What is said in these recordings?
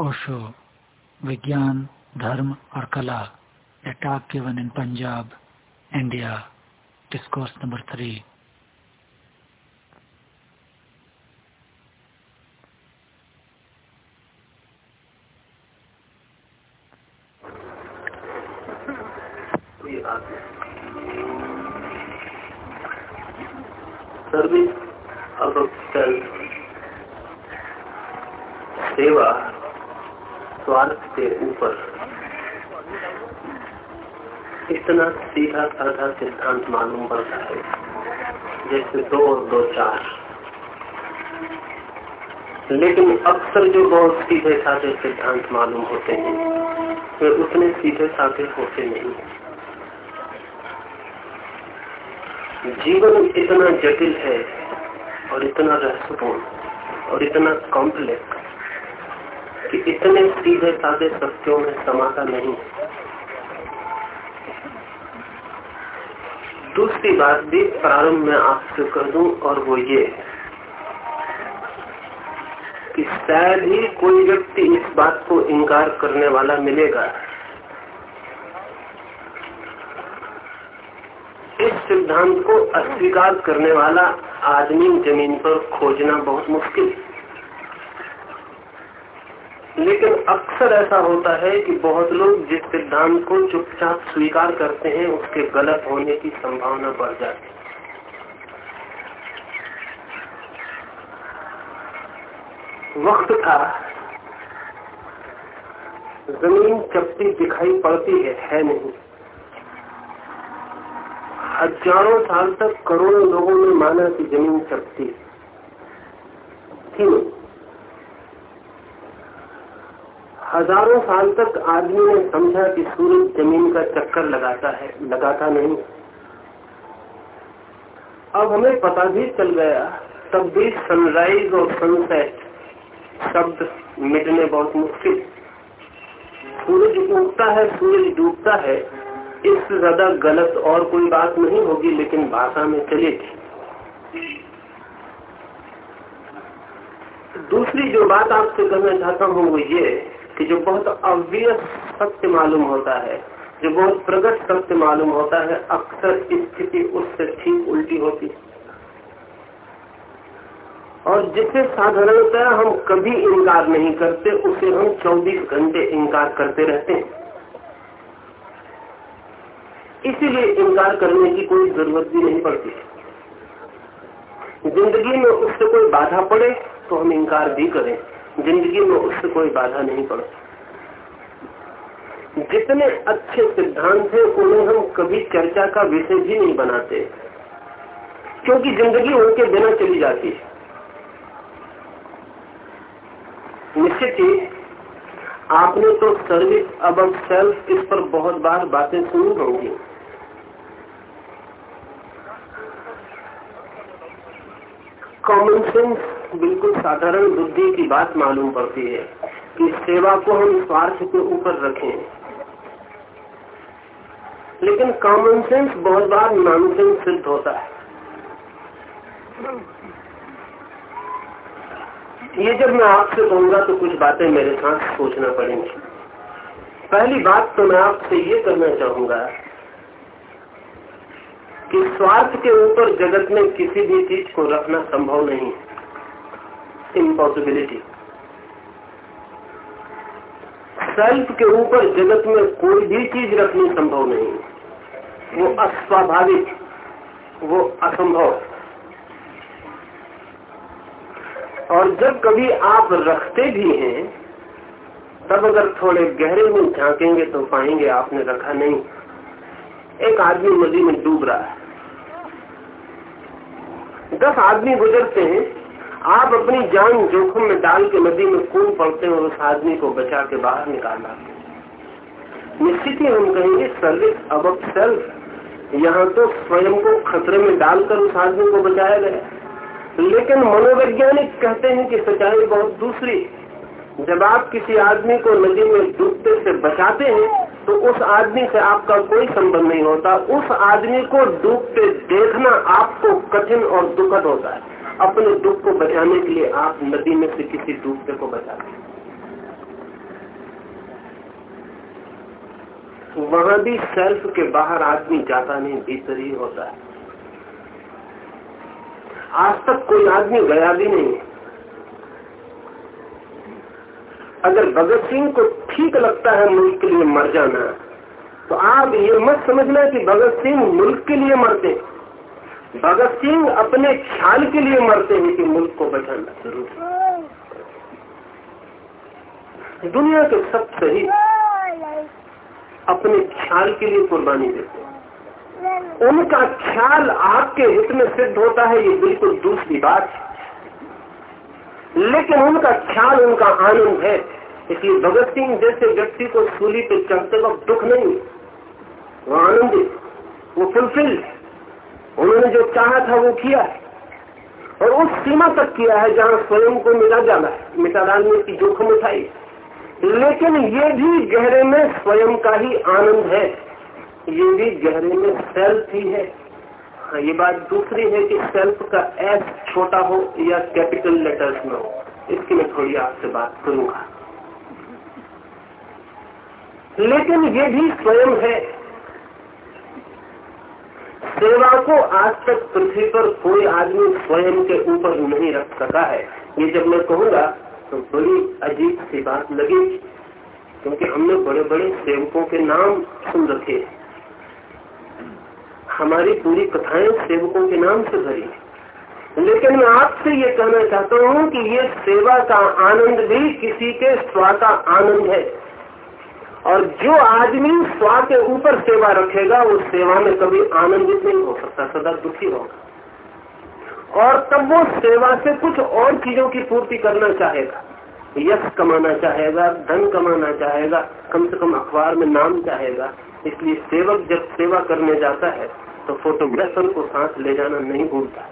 ओशो विज्ञान धर्म और कला attack given in Punjab India discourse number three सीधा साधा सिद्धांत मालूम पड़ता है। जैसे दो और दो चार। लेकिन अक्सर जो बहुत सीधे साधे सिद्धांत मालूम होते हैं, वे उतने सीधे साधे होते नहीं जीवन इतना जटिल है और इतना रहस्यपूर्ण और इतना कॉम्प्लेक्स कि इतने सीधे साधे सत्यों में समाता नहीं दूसरी बात भी प्रारंभ में आपसे कर दूँ, और वो ये कि शायद ही कोई व्यक्ति इस बात को इनकार करने वाला मिलेगा। इस सिद्धांत को अस्वीकार करने वाला आदमी ज़मीन पर खोजना बहुत मुश्किल। लेकिन अक्सर ऐसा होता है कि बहुत लोग जिस सिद्धांत को चुपचाप स्वीकार करते हैं, उसके गलत होने की संभावना बढ़ जाती है। वक्त था, ज़मीन चपटी दिखाई पड़ती है है नहीं। हज़ारों साल तक करोड़ों लोगों ने माना कि ज़मीन चपटी क्यों? हज़ारों साल तक आदमी ने समझा कि सूरज ज़मीन का चक्कर लगाता है, लगाता नहीं। अब हमें पता भी चल गया, तब भी सनराइज और सनसेट शब्द मिटने बहुत मुश्किल। सूरज उगता है, सूरज डूबता है इससे ज़्यादा गलत और कोई बात नहीं होगी, लेकिन भाषा में चलेगी दूसरी जो बात आपसे कहना चाहता हूँ वो ये कि जो बहुत अव्यस सत्य मालूम होता है, जो बहुत प्रगट सत्य मालूम होता है, अक्सर स्थिति उससे ठीक उल्टी होती है। और जिसे साधारणतः हम कभी इनकार नहीं करते, उसे हम 24 घंटे इनकार करते रहते हैं। इसीलिए इनकार करने की कोई ज़रूरत भी नहीं पड़ती। ज़िंदगी में उससे कोई बाधा पड़े तो हम इनकार भी करें। ज़िंदगी में उससे कोई बाधा नहीं पड़ती जितने अच्छे सिद्धांत हैं, उन्हें हम कभी चर्चा का विषय भी नहीं बनाते। क्योंकि ज़िंदगी उनके बिना चली जाती है। निश्चित ही, आपने तो सर्विस अब सेल्फ इस पर बहुत बार बातें सुनी होंगी। कॉमन सेंस बिल्कुल साधारण बुद्धि की बात मालूम पड़ती है कि सेवा को हम स्वार्थ के ऊपर रखें। लेकिन कॉमन सेंस बहुत बार नॉनसेंस सिद्ध होता है। ये जब मैं आपसे कहूँगा तो कुछ बातें मेरे साथ सोचना पड़ेंगी। पहली बात तो मैं आपसे ये करना चाहूँगा कि स्वार्थ के ऊपर जगत में किसी भी चीज़ को रखना संभव नहीं इम्पॉसिबिलिटी सेल्फ के ऊपर जगत में कोई भी चीज़ रखनी संभव नहीं। वो अस्वाभाविक, वो असंभव। और जब कभी आप रखते भी हैं, तब अगर थोड़े गहरे में झांकेंगे तो पाएँगे आपने रखा नहीं। एक आदमी नदी में डूब रहा है। दस आदमी गुजरते हैं आप अपनी जान जोखिम में डाल के नदी में कूद पड़ते हैं उस आदमी को बचा के बाहर निकाल लाते निश्चित ही हम कहेंगे, सर्विस अब सेल्फ। यहाँ तो स्वयं को खतरे में डालकर उस आदमी को बचाया गया लेकिन मनोवैज्ञानिक कहते हैं कि सच्चाई बहुत दूसरी। जब आप किसी आदमी को नदी में डूबते से बचाते हैं तो उस आदमी से आपका कोई संबंध नहीं होता। उस आदमी को डूबते देखना आपको कठिन और दुखद होता है। अपने दुख को बचाने के लिए आप नदी में से किसी डूबते को बचाते वहाँ भी सेल्फ के बाहर आदमी जाता नहीं, भीतर ही होता है। आज तक कोई आदमी गया भी नहीं अगर भगत सिंह को ठीक लगता है मुल्क के लिए मर जाना तो आप ये मत समझना कि भगत सिंह मुल्क के लिए मरते हैं। भगत सिंह अपने ख्याल के लिए मरते हैं कि मुल्क को बचाना ज़रूर दुनिया के सब सही अपने ख्याल के लिए कुर्बानी देते हैं। उनका ख्याल आपके हित में सिद्ध होता है, ये बिल्कुल दूसरी बात है। लेकिन उनका ख्याल, उनका आनंद है। इसलिए भगत सिंह जैसे व्यक्ति को सूली पे चढ़ते वक्त दुख नहीं वो आनंदित, वो फुलफिल्ड उन्होंने जो चाहा था वो किया है। और उस सीमा तक किया है जहाँ स्वयं को मिला जाना है। मिटा डालने की जोखिम उठाई। लेकिन ये भी गहरे में स्वयं का ही आनंद है। ये भी गहरे में सेल्फ ही है। हाँ ये बात दूसरी है कि सेल्फ का एस छोटा हो या कैपिटल लेटर्स में हो। इसकी मैं थोड़ी आपसे बात करूँगा। लेकिन ये भी स्वयं है। सेवा को आज तक पृथ्वी पर कोई आदमी स्वयं के ऊपर नहीं रख सका है। ये जब मैं कहूँगा तो बड़ी अजीब सी बात लगी, क्योंकि हमने बड़े बड़े सेवकों के नाम सुन रखे हमारी पूरी कथाएँ सेवकों के नाम से भरी लेकिन मैं आपसे ये कहना चाहता हूँ कि ये सेवा का आनंद भी किसी के स्वा का आनंद है। और जो आदमी स्वा के ऊपर सेवा रखेगा, उस सेवा में कभी आनंदित नहीं हो सकता, सदा दुखी होगा। और तब वो सेवा से कुछ और चीज़ों की पूर्ति करना चाहेगा। यश कमाना चाहेगा, धन कमाना चाहेगा, कम से कम अखबार में नाम चाहेगा। इसलिए सेवक जब सेवा करने जाता है तो फोटोग्राफर को साथ ले जाना नहीं भूलता।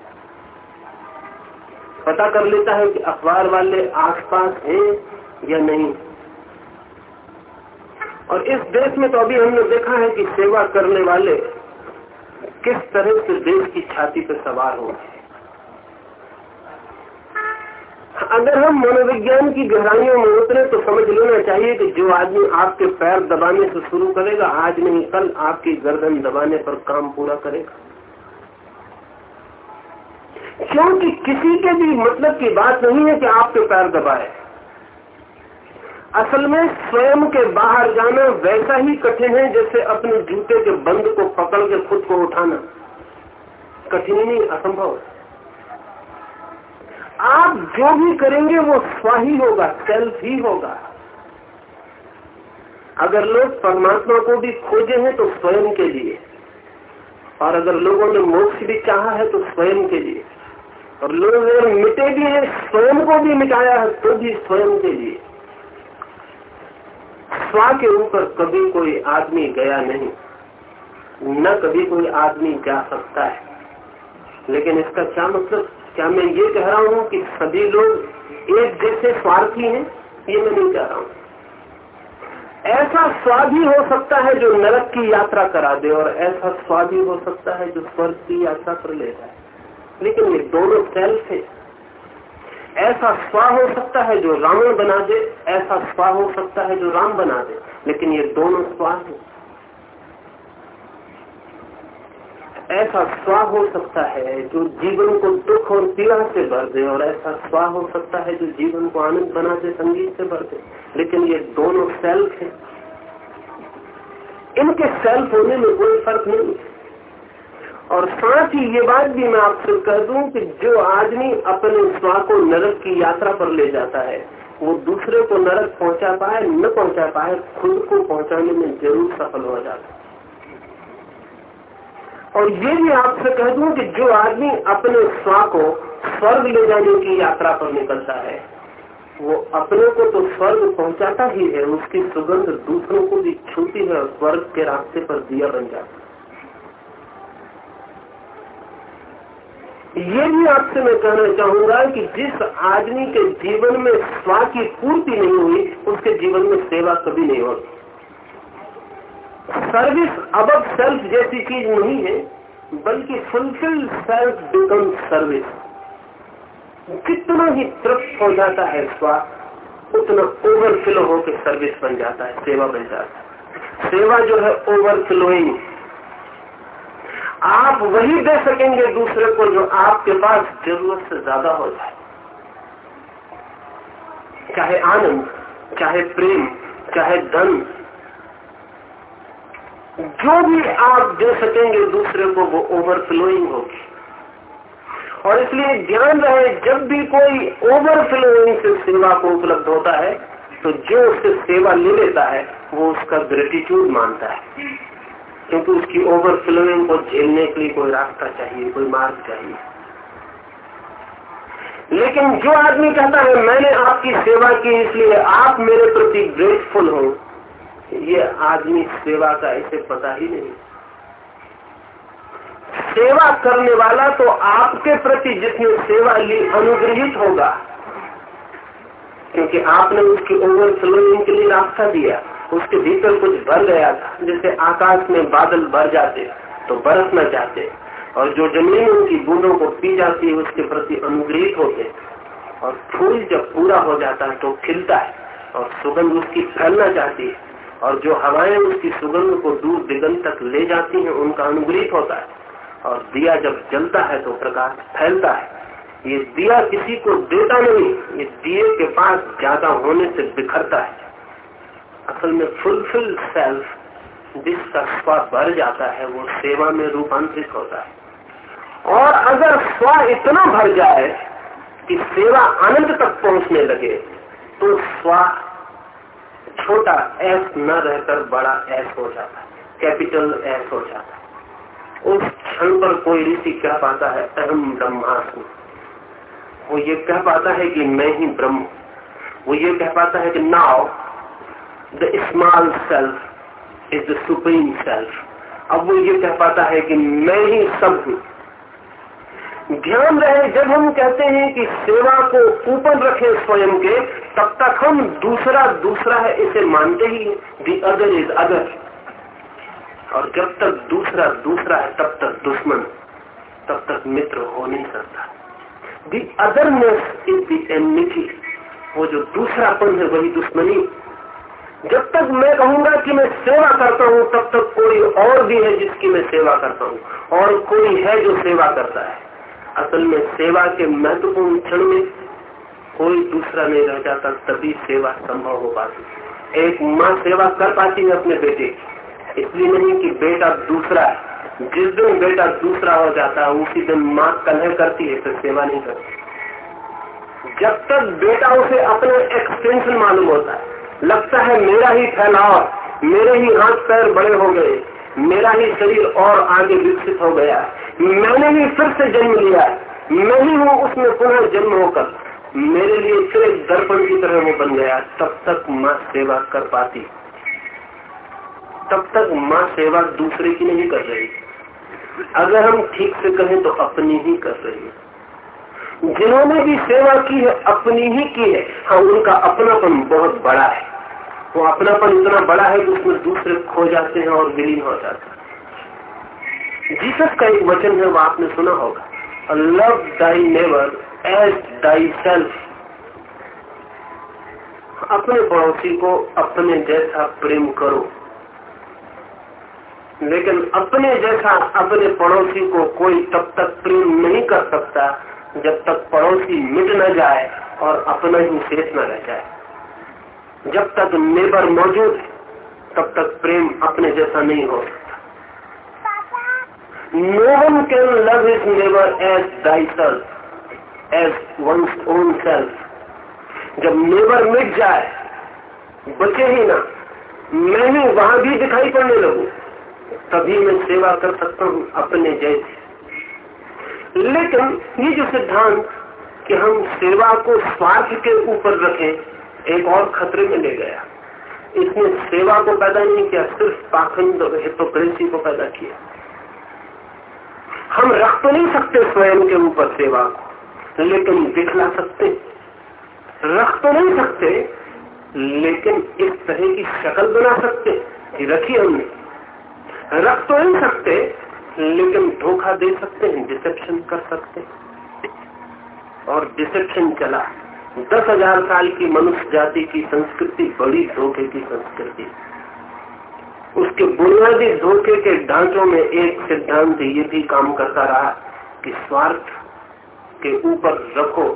पता कर लेता है कि अखबार वाले आसपास हैं या नहीं। और इस देश में तो अभी हमने देखा है कि सेवा करने वाले किस तरह से देश की छाती पर सवार हो अगर हम मनोविज्ञान की गहराइयों में उतरे तो समझ लेना चाहिए कि जो आदमी आपके पैर दबाने से शुरू करेगा, आज नहीं, कल आपकी गर्दन दबाने पर काम पूरा करेगा। क्योंकि किसी के भी मतलब की बात नहीं है कि आपके पैर दबाए। असल में स्वयं के बाहर जाना वैसा ही कठिन है जैसे अपने जूते के बंद को पकड़ के खुद को उठाना। कठिन नहीं, असंभव आप जो भी करेंगे, वो स्वाही होगा, सेल्फ ही होगा। अगर लोग परमात्मा को भी खोजे हैं तो स्वयं के लिए। और अगर लोगों ने मोक्ष भी चाहा है तो स्वयं के लिए। और लोग अगर मिटे भी हैं, स्वयं को भी मिटाया है तो भी स्वयं के लिए। स्वा के ऊपर कभी कोई आदमी गया नहीं, न कभी कोई आदमी जा सकता है। लेकिन इसका क्या मतलब? क्या मैं ये कह रहा हूँ कि सभी लोग एक जैसे स्वार्थी हैं? ये मैं नहीं कह रहा हूँ। ऐसा स्वाद ही हो सकता है जो नरक की यात्रा करा दे और ऐसा स्वाद ही हो सकता है जो स्वर्ग की यात्रा कर ले जाए। लेकिन ये दोनों सेल्फ है। ऐसा स्वा हो सकता है जो रावण बना दे, ऐसा स्वा हो सकता है जो राम बना दे, लेकिन ये दोनों स्वा है। ऐसा स्वा हो सकता है जो जीवन को दुख और पीड़ा से भर दे, और ऐसा स्वा हो सकता है जो जीवन को आनंद बना दे, संगीत से भर दे। लेकिन ये दोनों सेल्फ है। इनके सेल्फ होने में कोई फ़र्क नहीं। और साथ ही ये बात भी मैं आपसे कह दूँ कि जो आदमी अपने स्वा को नरक की यात्रा पर ले जाता है, वो दूसरे को नरक पहुँचा पाए, न पहुँचा पाए, खुद को पहुँचाने में ज़रूर सफल हो जाता है। और ये भी आपसे कह दूँ कि जो आदमी अपने स्वा को स्वर्ग ले जाने की यात्रा पर निकलता है, वो अपने को तो स्वर्ग पहुंचाता ही है, उसकी सुगंध दूसरों को भी छूती है और स्वर्ग के रास्ते पर दिया बन जाता ये भी आपसे मैं कहना चाहूँगा कि जिस आदमी के जीवन में स्वा की पूर्ति नहीं हुई, उसके जीवन में सेवा कभी नहीं होती। सर्विस अब सेल्फ जैसी चीज़ नहीं है, बल्कि फुलफिल सेल्फ बिकम सर्विस कितना ही तृप्त हो जाता है स्वा, उतना ओवरफ्लो होकर सर्विस बन जाता है, सेवा बन जाता है। सेवा जो है ओवरफ्लोइंग आप वही दे सकेंगे दूसरे को जो आपके पास ज़रूरत से ज़्यादा हो जाए। चाहे आनंद, चाहे प्रेम, चाहे धन, जो भी आप दे सकेंगे दूसरे को, वो ओवरफ्लोइंग होगी। और इसलिए ध्यान रहे, जब भी कोई ओवरफ्लोइंग से सेवा को उपलब्ध होता है तो जो उससे सेवा ले लेता है, वो उसका ग्रेटिट्यूड मानता है। क्योंकि उसकी ओवर ओवरफ्लोइंग को झेलने के लिए कोई रास्ता चाहिए, कोई मार्ग चाहिए। लेकिन जो आदमी कहता है, मैंने आपकी सेवा की, इसलिए आप मेरे प्रति ग्रेटफुल हो, ये आदमी सेवा का इसे पता ही नहीं। सेवा करने वाला तो आपके प्रति जिसने सेवा ली, अनुग्रहित होगा। क्योंकि आपने उसकी ओवर ओवरफ्लोइंग के लिए रास्ता दिया। उसके भीतर कुछ भर गया था, जैसे आकाश में बादल भर जाते तो बरसना चाहते और जो ज़मीन उनकी बूंदों को पी जाती है, उसके प्रति अनुग्रहित होते। और फूल जब पूरा हो जाता है तो खिलता है, और सुगंध उसकी फैलना चाहती है। और जो हवाएँ उसकी सुगंध को दूर दिगंत तक ले जाती हैं, उनका अनुग्रहित होता है। और दिया जब जलता है तो प्रकाश फैलता है। ये दिया किसी को देता नहीं, ये दिए के पास ज़्यादा होने से बिखरता है। असल में फुलफिल सेल्फ जिसका स्व भर जाता है, वो सेवा में रूपांतरित होता है। और अगर स्व इतना भर जाए कि सेवा अनंत तक पहुँचने लगे तो स्व छोटा एस न रहकर बड़ा एस हो जाता है, कैपिटल एस हो जाता है। उस क्षण पर कोई ऋषि कह पाता है, अहम ब्रह्मास्म। वो ये कह पाता है कि मैं ही ब्रह्म वो ये कह पाता है कि now the small self is the supreme self अब वो ये कह पाता है कि मैं ही सब हूँ। ध्यान रहे, जब हम कहते हैं कि सेवा को ऊपर रखे स्वयं के, तब तक हम दूसरा दूसरा है, इसे मानते ही दी अदर इज़ अदर और जब तक दूसरा दूसरा है, तब तक दुश्मन, तब तक मित्र हो नहीं सकता। The otherness is the amity वो जो दूसरापन है, वही दुश्मनी। जब तक मैं कहूँगा कि मैं सेवा करता हूँ, तब तक कोई और भी है जिसकी मैं सेवा करता हूँ। और कोई है जो सेवा करता है। असल में सेवा के महत्वपूर्ण क्षण में कोई दूसरा नहीं रह जाता, तभी सेवा संभव हो पाती। एक माँ सेवा कर पाती है अपने बेटे की। इसलिए नहीं कि बेटा दूसरा है। जिस दिन बेटा दूसरा हो जाता है, उसी दिन माँ कलह करती है, फिर सेवा नहीं करती। जब तक बेटा उसे अपने एक्सटेंशन मालूम होता है लगता है मेरा ही फैलाव मेरे ही हाथ पैर बड़े हो गए, मेरा ही शरीर और आगे विकसित हो गया। मैंने ही फिर से जन्म लिया, मैं ही हूँ उसमें पुनः जन्म होकर। मेरे लिए फिर एक दर्पण की तरह वो बन गया, तब तक माँ सेवा कर पाती। तब तक माँ सेवा दूसरे की नहीं कर रही। अगर हम ठीक से कहें तो अपनी ही कर रही है। जिन्होंने भी सेवा की है, अपनी ही की है हाँ उनका अपनापन बहुत बड़ा है। वो अपनापन इतना बड़ा है कि उसमें दूसरे खो जाते हैं और विलीन हो जाते हैं। जीसस का एक वचन है, वो आपने सुना होगा। Love thy neighbour as thy self अपने पड़ोसी को अपने जैसा प्रेम करो। लेकिन अपने जैसा अपने पड़ोसी को कोई तब तक प्रेम नहीं कर सकता जब तक पड़ोसी मिट न जाए और अपना ही शेष न रह जाए। जब तक नेबर मौजूद तब तक प्रेम अपने जैसा नहीं हो सकता। No one can love his neighbour as thy self as one own self जब नेबर मिट जाए, बचे ही ना। मैं ही वहाँ भी दिखाई पड़ने लगू, तभी मैं सेवा कर सकता हूँ अपने जैसे। लेकिन ये जो सिद्धांत कि हम सेवा को स्वार्थ के ऊपर रखें, एक और खतरे में ले गया। इसने सेवा को पैदा नहीं किया, सिर्फ़ पाखंड हिपोक्रेसी को पैदा किया। हम रख तो नहीं सकते स्वयं के ऊपर सेवा को, लेकिन दिखला सकते। रख तो नहीं सकते, लेकिन इस तरह की शक्ल बना सकते रखी हमने। रख तो नहीं सकते लेकिन धोखा दे सकते हैं डिसेप्शन कर सकते और डिसेप्शन चला। दस हज़ार साल की मनुष्य जाति की संस्कृति, बड़ी धोखे की संस्कृति। उसके बुनियादी धोखे के ढांचों में एक सिद्धांत ये भी काम करता रहा कि स्वार्थ के ऊपर रखो,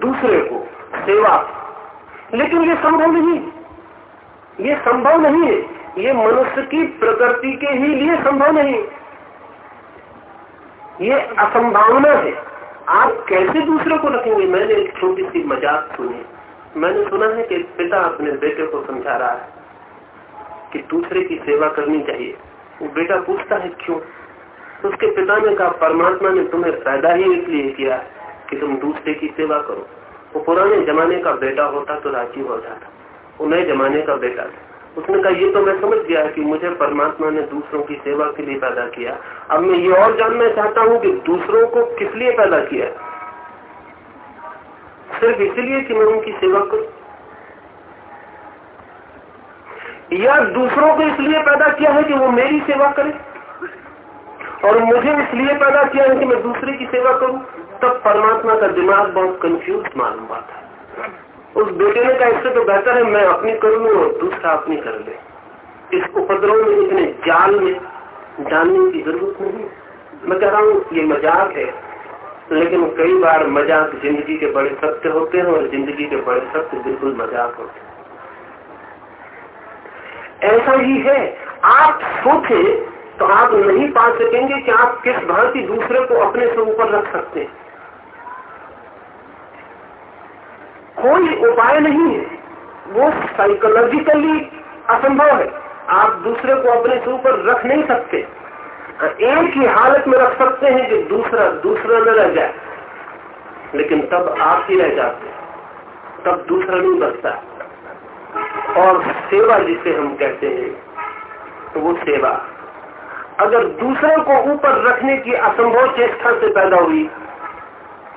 दूसरे को सेवा। लेकिन ये संभव नहीं। ये संभव नहीं है। ये मनुष्य की प्रकृति के ही लिए संभव नहीं। ये असंभावना है। आप कैसे दूसरे को रखेंगे? मैंने एक छोटी सी मज़ाक सुनी। मैंने सुना है कि पिता अपने बेटे को समझा रहा है कि दूसरे की सेवा करनी चाहिए। वो बेटा पूछता है, क्यों? तो उसके पिता ने कहा, परमात्मा ने तुम्हें पैदा ही इसलिए किया कि तुम दूसरे की सेवा करो। वो पुराने जमाने का बेटा होता तो राज़ी हो जाता। वो नए जमाने का बेटा था। उसने कहा, ये तो मैं समझ गया कि मुझे परमात्मा ने दूसरों की सेवा के लिए पैदा किया। अब मैं ये और जानना चाहता हूँ कि दूसरों को किस लिए पैदा किया सिर्फ़ इसलिए कि मैं उनकी सेवा करूँ। या दूसरों को इसलिए पैदा किया है कि वो मेरी सेवा करे? और मुझे इसलिए पैदा किया है कि मैं दूसरे की सेवा करूँ? तब परमात्मा का दिमाग बहुत कंफ्यूज मालूम पाता है। उस बेटे ने कहा, इससे तो बेहतर है, मैं अपनी कर लू और दूसरा अपनी कर ले। इस उपद्रव में इतने जाल में जानने की ज़रूरत नहीं मैं कह रहा हूँ, ये मज़ाक है, लेकिन कई बार मज़ाक ज़िंदगी के बड़े सत्य होते हैं और ज़िंदगी के बड़े सत्य बिल्कुल मज़ाक होते हैं। ऐसा ही है, आप सोचे तो आप नहीं पा सकेंगे कि आप किस भांति दूसरे को अपने से ऊपर रख सकते हैं। कोई उपाय नहीं है। वो साइकोलॉजिकली असंभव है। आप दूसरे को अपने से ऊपर रख नहीं सकते। एक ही हालत में रख सकते हैं कि दूसरा दूसरा न रह जाए। लेकिन तब आप ही रह जाते तब दूसरा नहीं बचता। और सेवा जिसे हम कहते हैं तो वो सेवा। अगर दूसरे को ऊपर रखने की असंभव चेष्टा से पैदा हुई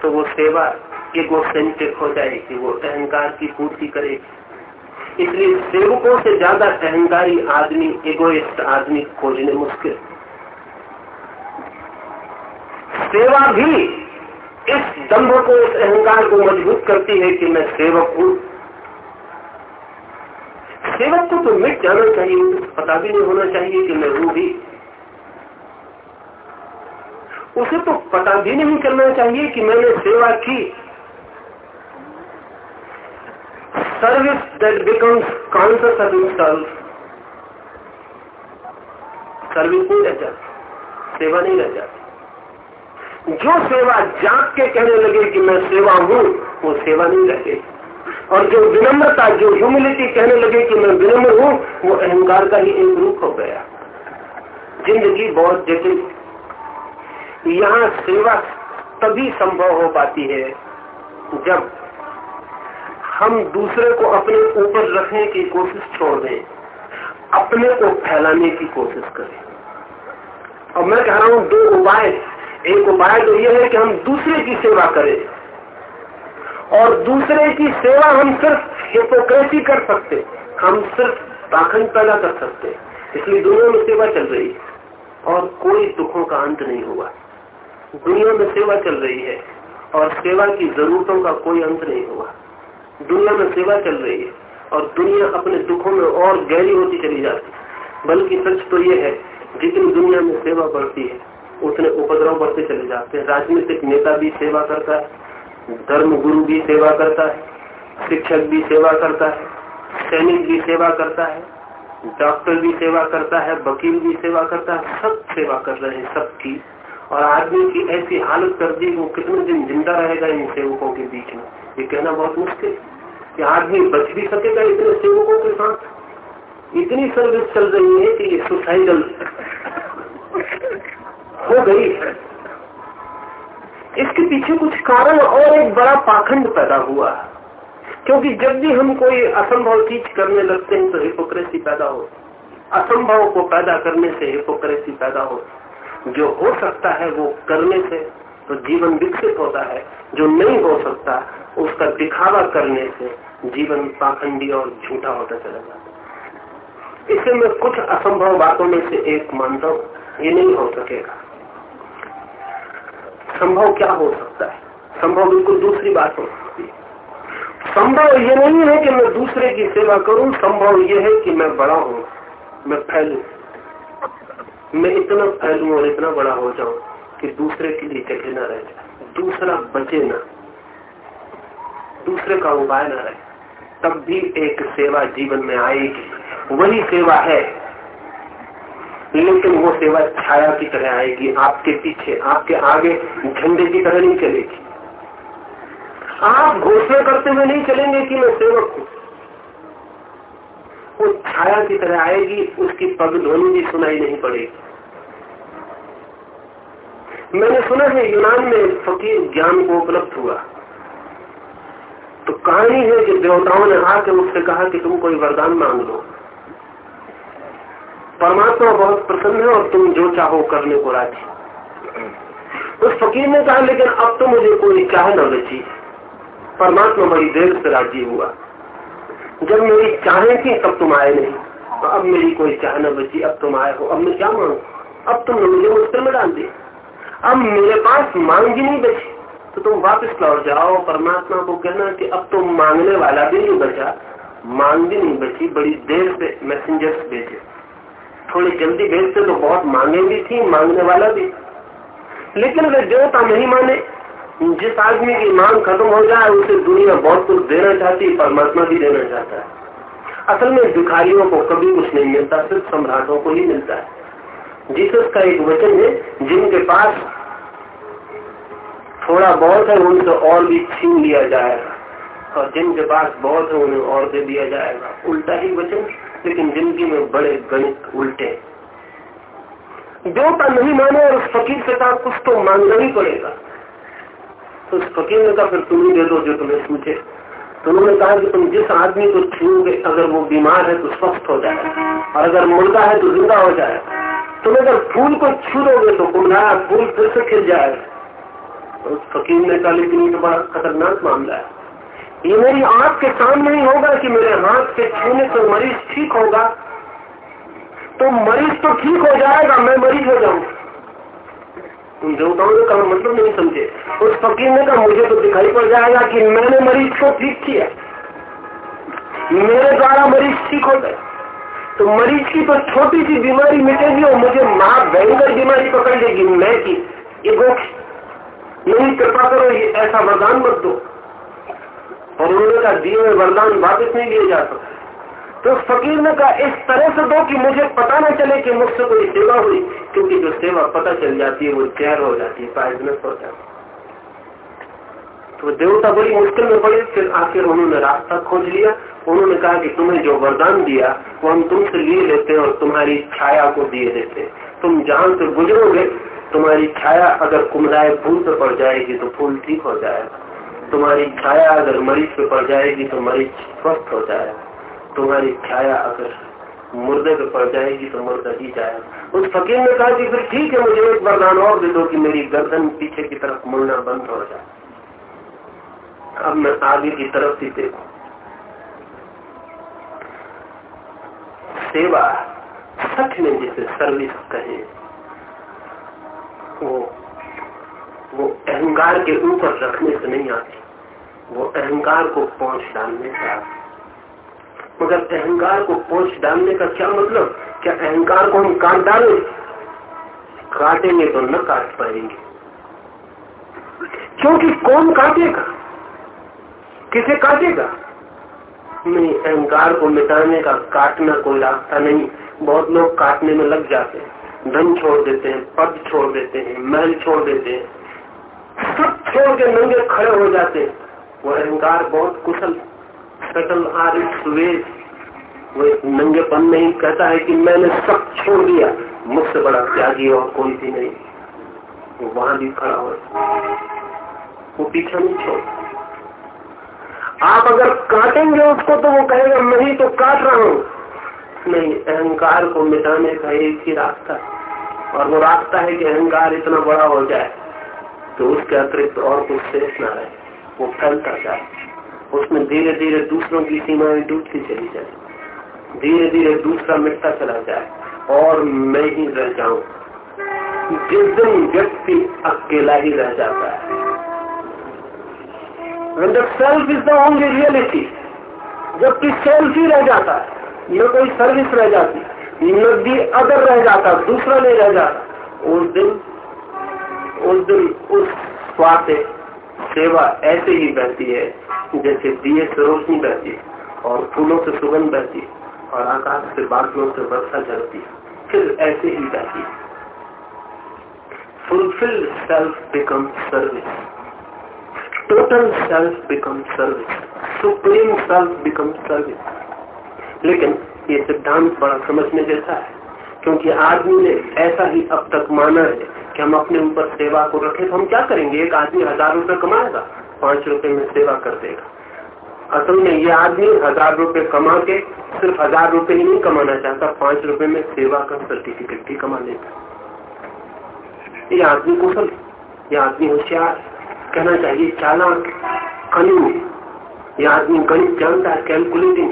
तो वो सेवा इगोसेंट्रिक हो जाएगी वो अहंकार की पूर्ति करेगी इसलिए सेवकों से ज़्यादा अहंकारी आदमी इगोइस्ट आदमी खोजने मुश्किल। सेवा भी इस दम्भ को, इस अहंकार को मज़बूत करती है कि मैं सेवक हूँ। सेवक को तो मिट जाना चाहिए, पता भी नहीं होना चाहिए कि मैं हूँ भी। उसे तो पता भी नहीं करना चाहिए कि मैंने सेवा की। Service that becomes conscious of himself service नहीं रह जाती। सेवा नहीं रह जाती। जो सेवा जाग के कहने लगे कि मैं सेवा हूँ, वो सेवा नहीं रह और जो विनम्रता, जो ह्यूमिलिटी कहने लगे कि मैं विनम्र हूँ, वो अहंकार का ही एक रूप हो गया। ज़िंदगी बहुत जटिल यहाँ सेवा तभी संभव हो पाती है जब हम दूसरे को अपने ऊपर रखने की कोशिश छोड़ दें, अपने को फैलाने की कोशिश करें। और मैं कह रहा हूँ दो उपाय। एक उपाय तो यह है कि हम दूसरे की सेवा करें, और दूसरे की सेवा हम सिर्फ़ हिपोक्रेसी कर सकते, हम सिर्फ़ पाखंड पैदा कर सकते। इसलिए दुनिया में सेवा चल रही है, और कोई दुखों का अंत नहीं हुआ। दुनिया में सेवा चल रही है, और सेवा की जरूरतों का कोई अंत नहीं हुआ। दुनिया में सेवा चल रही है और दुनिया अपने दुखों में और गहरी होती चली जाती है। बल्कि सच तो ये है जितनी दुनिया में सेवा बढ़ती है, उतने उपद्रव बढ़ते चले जाते हैं। राजनीतिक नेता भी सेवा करता है, धर्म गुरु भी सेवा करता है, शिक्षक भी सेवा करता है, सैनिक भी सेवा करता है, डॉक्टर भी सेवा करता है, वकील भी सेवा करता है, सब सेवा कर रहे हैं सबकी। और आदमी की ऐसी हालत कर दी, वो कितने दिन ज़िंदा रहेगा इन सेवकों के बीच में? ये कहना बहुत मुश्किल कि आदमी बच भी सकेगा इतने सेवकों के साथ? इतनी सर्विस चल रही है कि ये सुसाइडल हो गई है। इसके पीछे कुछ कारण और एक बड़ा पाखंड पैदा हुआ है। क्योंकि जब भी हम कोई असंभव चीज़ करने लगते हैं तो हिपोक्रेसी पैदा हो। असंभव को पैदा करने से हिपोक्रेसी पैदा हो। जो हो सकता है, वो करने से तो जीवन विकसित होता है। जो नहीं हो सकता उसका दिखावा करने से जीवन पाखंडी और झूठा होता चला जाता इसे मैं कुछ असंभव बातों में से एक मानता हूँ, ये नहीं हो सकेगा। संभव क्या हो सकता है? संभव बिल्कुल दूसरी बात हो सकती है। संभव ये नहीं है कि मैं दूसरे की सेवा करूँ, संभव ये है कि मैं बड़ा हूँ, मैं फैलू। मैं इतना फैलू और इतना बड़ा हो जाऊँ कि दूसरे के लिए जगह न रह जाए, दूसरा बचे ना। दूसरे का उपाय न रहे। तब भी एक सेवा जीवन में आएगी। वही सेवा है। लेकिन वो सेवा छाया की तरह आएगी। आपके पीछे, आपके आगे झंडे की तरह नहीं चलेगी। आप घोषणा करते हुए नहीं चलेंगे कि मैं सेवक हूँ। वो छाया की तरह आएगी, उसकी पग ध्वनि भी सुनाई नहीं पड़ेगी। मैंने सुना है, यूनान में फकीर ज्ञान को उपलब्ध हुआ। तो कहानी है कि देवताओं ने आके उससे कहा कि तुम कोई वरदान मांग लो। परमात्मा बहुत प्रसन्न है और तुम जो चाहो करने को राज़ी उस फकीर ने कहा, लेकिन अब तो मुझे कोई चाह न बची। परमात्मा बड़ी देर से राज़ी हुआ। जब मेरी चाहे थी, तब तुम आए नहीं। तो अब मेरी कोई चाह न बची, अब तुम आए हो। अब मैं क्या मांगू? अब तुमने मुझे मुश्किल में डाल दिया। अब मेरे पास मांग ही नहीं बची। तो तुम वापस लौट जाओ, परमात्मा को कहना कि अब तुम मांगने वाला भी नहीं बचा। मांग भी नहीं बची, बड़ी देर से मैसेंजर्स भेजे। थोड़ी जल्दी भेजते तो बहुत मांगे भी थी, मांगने वाला भी। लेकिन वे देवता नहीं माने, जिस आदमी की मांग खत्म हो जाए, उसे दुनिया बहुत कुछ देना चाहती, परमात्मा भी देना चाहता है। असल में भिखारियों को कभी कुछ नहीं मिलता, सिर्फ़ सम्राटों को ही मिलता है। जीसस का एक वचन है, जिनके पास थोड़ा बहुत है उनसे और भी छीन लिया जाएगा। और जिनके पास बहुत है, उन्हें और दे दिया जाएगा। उल्टा ही वचन लेकिन ज़िंदगी में बड़े गणित उल्टे। देवता नहीं माने, और उस फकीर से कहा कुछ तो मांगना ही पड़ेगा। तो उस फकीर ने कहा, फिर तुम ही दे दो जो तुम्हें पूछे तो उन्होंने कहा कि तुम जिस आदमी को छूओगे अगर वो बीमार है तो स्वस्थ हो जाए और अगर मुर्दा है तो ज़िंदा हो जाए तुम अगर फूल को छू दोगे तो कुमलाया फूल फिर से खिल जाए तो उस फकीर ने कहा, लेकिन ये तो बड़ा खतरनाक मामला है। ये मेरी आँख के सामने ही होगा कि मेरे हाथ के छूने से मरीज़ ठीक होगा। तो मरीज़ तो ठीक हो जाएगा, मैं मरीज़ हो जाऊँगा उन देवताओं ने कहा मतलब नहीं समझे। उस फकीर ने कहा, मुझे तो दिखाई पड़ जाएगा कि मैंने मरीज़ को ठीक किया। मेरे द्वारा मरीज़ ठीक हो गए। तो मरीज़ की तो छोटी सी बीमारी मिटेगी और मुझे माँ भयंकर बीमारी पकड़ लेगी, मैं की। नहीं कृपा करो, ये ऐसा वरदान मत दो। और उन्होंने कहा, दिए हुए वरदान वापिस नहीं लिए जा सकते। तो फकीर ने कहा इस तरह से दो कि मुझे पता न चले कि मुझसे कोई सेवा हुई, क्योंकि जो सेवा पता चल जाती है, वो जहर हो जाती है पायजनस हो जाती तो देवता बड़ी मुश्किल में पड़ी, फिर आखिर उन्होंने रास्ता खोज लिया। उन्होंने कहा कि तुम्हें जो वरदान दिया, वो हम तुमसे लिए लेते और तुम्हारी छाया को दिए देते तुम जहाँ से गुजरोगे तुम्हारी छाया अगर कुमलाए फूल पर पड़ जाएगी तो फूल ठीक हो जाएगा। तुम्हारी छाया अगर मरीज़ पे पड़ जाएगी तो मरीज़ स्वस्थ हो जाएगा। तुम्हारी छाया अगर मुर्दे पे पड़ जाएगी तो मुर्दा जी जाएगा। उस फकीर ने कहा कि फिर ठीक है, मुझे एक वरदान और दे दो कि मेरी गर्दन पीछे की तरफ़ मुड़ना बंद हो जाए। अब मैं आगे की तरफ़ ही देखू। सेवा सच में जिसे सर्विस कहे वो वो अहंकार के ऊपर रखने से नहीं आती। वो अहंकार को पहुँच डालने से आती। मगर अहंकार को पहुँच डालने का क्या मतलब? क्या अहंकार को हम काट डालें? काटेंगे तो न काट पाएँगे। क्योंकि कौन काटेगा? किसे काटेगा? नहीं, अहंकार को मिटाने का काटना कोई रास्ता नहीं। बहुत लोग काटने में लग जाते हैं। धन छोड़ देते हैं, पद छोड़ देते हैं, महल छोड़ देते हैं। सब छोड़ के नंगे खड़े हो जाते हैं। वो अहंकार बहुत कुशल, सकल आर सुवेश वो एक नंगेपन ही कहता है कि मैंने सब छोड़ दिया। मुझसे बड़ा त्यागी और कोई भी नहीं। वो वहाँ भी खड़ा हो वो पीछा नहीं छोड़ आप अगर काटेंगे उसको तो वो कहेगा, मैं ही तो काट रहा हूँ। नहीं, अहंकार को मिटाने का एक ही रास्ता और वो रास्ता है कि अहंकार इतना बड़ा हो जाए तो उसके अतिरिक्त और कुछ शेष ना रहे। वो फैलता जाए उसमें धीरे धीरे दूसरों की सीमाएँ डूबती चली जाए। धीरे धीरे दूसरा मिटता चला जाए। और मैं ही रह जाऊँ। जिस दिन व्यक्ति अकेला ही रह जाता है। When the self is the only reality, जबकि सेल्फ ही रह जाता है। न कोई सर्विस रह जाती। नदी अदर रह जाता, दूसरा नहीं रह जाता, उस दिन उस दिन उस स्वास्थ्य सेवा ऐसे ही बहती है, जैसे दिए से रोशनी बहती है, और फूलों से सुगंध बहती है, और आकाश से बादलों से वर्षा झरती है, फिर ऐसे ही बहती है। Fulfil self become service total self become service supreme self become service लेकिन ये सिद्धांत बड़ा समझने जैसा है। क्योंकि आदमी ने ऐसा ही अब तक माना है कि हम अपने ऊपर सेवा को रखें तो हम क्या करेंगे? एक आदमी हज़ार रुपए कमाएगा, पाँच रुपए में सेवा कर देगा। असल में ये आदमी हज़ार रुपए कमा के सिर्फ़ हज़ार रुपए ही नहीं कमाना चाहता, पाँच रुपए में सेवा का सर्टिफिकेट भी कमा लेता ये आदमी कुशल ये आदमी होशियार कहना चाहिए, चालाक कनिंग ये आदमी गणित जानता है कैलकुलेटिंग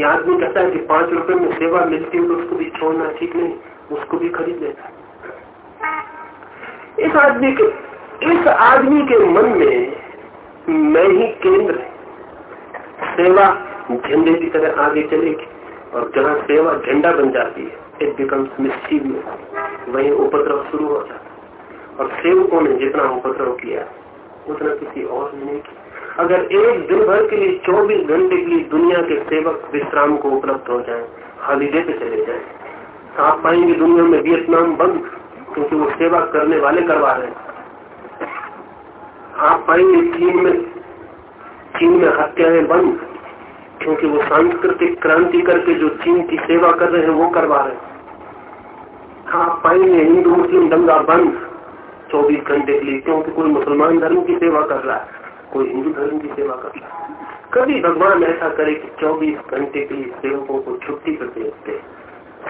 ये आदमी कहता है कि पाँच रुपए में सेवा मिलती है तो उसको भी छोड़ना ठीक नहीं, उसको भी खरीद लेता है इस आदमी के, इस आदमी के मन में मैं ही केंद्र सेवा झंडे की तरह आगे चलेगी और जहाँ सेवा झंडा बन जाती है इट बिकम्स मिस्टीवियस वही उपद्रव शुरू हो जाता और सेवकों ने जितना उपद्रव किया, उतना किसी और ने नहीं किया। अगर एक दिन भर के लिए 24 घंटे के लिए दुनिया के सेवक विश्राम को उपलब्ध हो जाए हॉलीडे पे चले जाए। आप पाएँगे दुनिया में वियतनाम बंद, क्योंकि वो सेवा करने वाले करवा रहे हैं। आप पाएँगे चीन में चीन में हत्याएँ बंद, क्योंकि वो सांस्कृतिक क्रांति करके जो चीन की सेवा कर रहे हैं, वो करवा रहे हैं। आप पाएँगे हिंदू मुस्लिम दंगा बंद 24 घंटे के लिए, क्योंकि कोई मुसलमान धर्म की सेवा कर रहा है। कोई हिंदू धर्म की सेवा कर रहा है। कभी भगवान ऐसा करे कि 24 घंटे के लिए सेवकों को छुट्टी कर देते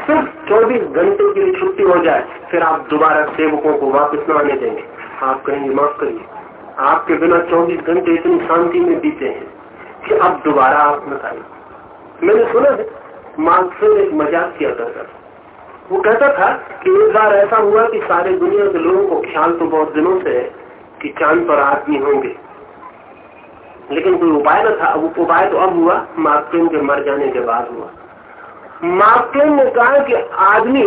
सिर्फ़ चौबीस घंटे की छुट्टी हो जाए, फिर आप दोबारा सेवकों को वापस न आने देंगे। आप कहेंगे, माफ़ करिए। आपके बिना चौबीस घंटे इतनी शांति में बीते हैं कि अब दोबारा आप न आए। मैंने सुना है मार्क्सो ने एक मज़ाक किया करता वो कहता था कि एक बार ऐसा हुआ कि सारे दुनिया के लोगों को ख्याल तो बहुत दिनों से है कि चाँद पर आदमी होंगे। लेकिन कोई उपाय न था। अब उपाय तो अब हुआ। मार्क्सिन के मर जाने के बाद हुआ। मार्क्लेन ने कहा कि आदमी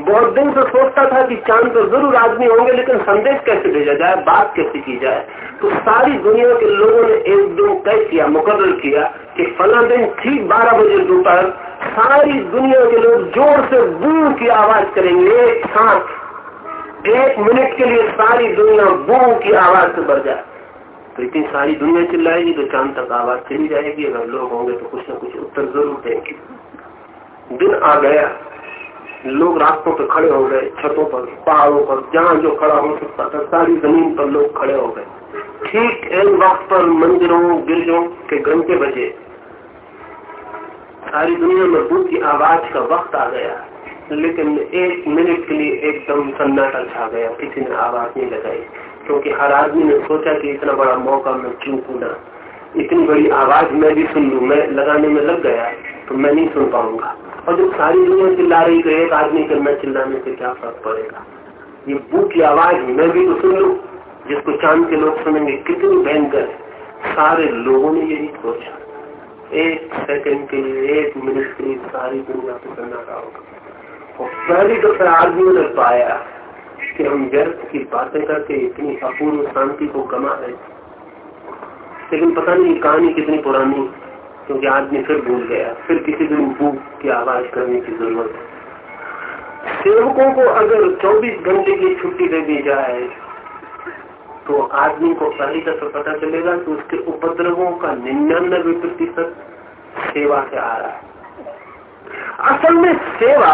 बहुत दिन से सोचता था कि चाँद पर ज़रूर आदमी होंगे, लेकिन संदेश कैसे भेजा जाए? बात कैसे की जाए? तो सारी दुनिया के लोगों ने एक दिन तय किया मुकर्र किया कि फला दिन ठीक बारह बजे दोपहर सारी दुनिया के लोग ज़ोर से बू की आवाज़ करेंगे, एक साथ। एक मिनट के लिए सारी दुनिया बू की आवाज़ से बढ़ जाए। तो इतनी सारी दुनिया चिल्लाएगी तो चाँद तक आवाज़ चली जाएगी, अगर लोग होंगे तो कुछ ना कुछ उत्तर ज़रूर देंगे। दिन आ गया, लोग रास्तों पर खड़े हो गए, छतों पर, पहाड़ों पर, जहाँ जो खड़ा हो सकता था, सारी ज़मीन पर लोग खड़े हो गए। ठीक इन वक्त पर मंदिरों, गिरजों के घंटे बजे, सारी दुनिया में दूध की आवाज़ का वक्त आ गया, लेकिन एक मिनट के लिए एकदम सन्नाटा छा गया, किसी ने आवाज़ नहीं लगाई। क्योंकि हर आदमी ने सोचा कि इतना बड़ा मौका मैं क्यों कूदा इतनी बड़ी आवाज़ मैं भी सुन लू, मैं लगाने में लग गया तो मैं नहीं सुन पाऊँगा। और जब सारी दुनिया चिल्ला रही तो एक आदमी के मैं चिल्लाने से क्या फ़र्क पड़ेगा? ये बू की आवाज़ मैं भी तो सुन लू, जिसको चाँद के लोग सुनेंगे। कितनी भयंकर। सारे लोगों ने यही सोचा। एक सेकंड के लिए, एक मिनट के लिए सारी दुनिया को सन्नाटा होगा और पहली दफ़ा आदमियों ने पाया। कि हम व्यर्थ की बातें करके इतनी अपूर्व शांति को गमा रहे लेकिन पता नहीं कहानी कितनी पुरानी, क्योंकि आदमी फिर भूल गया। फिर किसी दिन भूख की आवाज़ करने की ज़रूरत है। सेवकों को अगर 24 घंटे की छुट्टी दे दी जाए तो आदमी को पहली दफ़ा पता चलेगा कि उसके उपद्रवों का निन्यानबे प्रतिशत सेवा से आ रहा है। असल में सेवा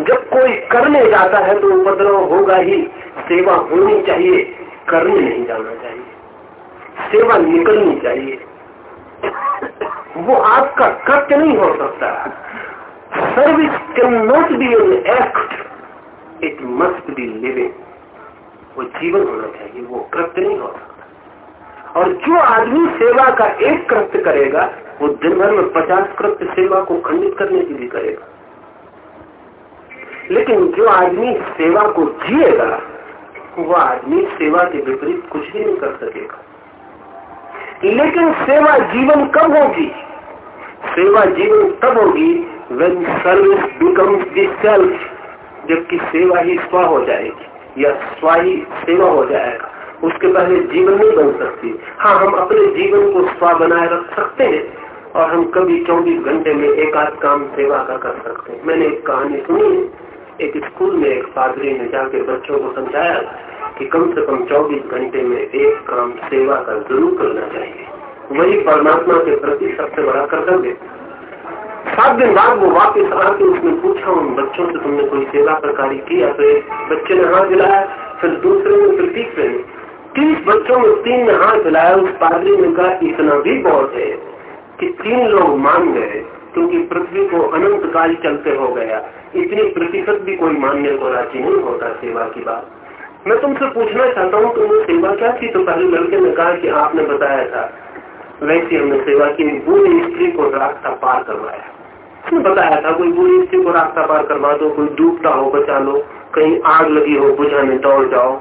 जब कोई करने जाता है तो उपद्रव होगा ही। सेवा होनी चाहिए, करने नहीं जाना चाहिए। सेवा निकलनी चाहिए। वो आपका कृत्य नहीं हो सकता। Service can not be an act it must be living वो जीवन होना चाहिए, वो कृत्य नहीं हो सकता। और जो आदमी सेवा का एक कृत्य करेगा, वो दिन भर में पचास कृत्य सेवा को खंडित करने के लिए करेगा। लेकिन जो आदमी सेवा को जिएगा, वो आदमी सेवा के विपरीत कुछ भी नहीं कर सकेगा। लेकिन सेवा जीवन कब होगी? सेवा जीवन तब होगी when service becomes the self जबकि सेवा ही स्व हो जाएगी, या स्व ही सेवा हो जाएगा। उसके पहले जीवन नहीं बन सकती। हाँ हम अपने जीवन को स्व बनाए रख सकते हैं, और हम कभी 24 घंटे में एक आध काम सेवा का कर सकते हैं। मैंने एक कहानी सुनी है। एक स्कूल में एक पादरी ने जाके बच्चों को समझाया कि कम से कम 24 घंटे में एक काम सेवा का ज़रूर करना चाहिए। वही परमात्मा के प्रति सबसे बड़ा कर्तव्य। सात दिन बाद वो वापस आके उसने पूछा, उन बच्चों से तुमने कोई सेवा प्रकारी किया? तो बच्चे ने हाथ दिलाया फिर दूसरे ने, फिर तीसरे ने। तीस बच्चों में तीन ने हाथ दिलाया उस पादरी ने कहा, इतना भी बहुत है कि तीन लोग मान गए। क्योंकि पृथ्वी को अनंत काल चलते हो गया। इतनी प्रतिशत भी कोई मानने को राज़ी नहीं होता सेवा की बात। मैं तुमसे पूछना चाहता हूँ, तुमने सेवा क्या की? तो पहले लड़के ने कहा कि आपने बताया था, वैसे हमने सेवा की बुरी स्त्री को रास्ता पार करवाया। उसने बताया था, कोई बूढ़ी स्त्री को रास्ता पार करवा दो, कोई डूबता हो बचा लो, कहीं आग लगी हो बुझाने दौड़ जाओ।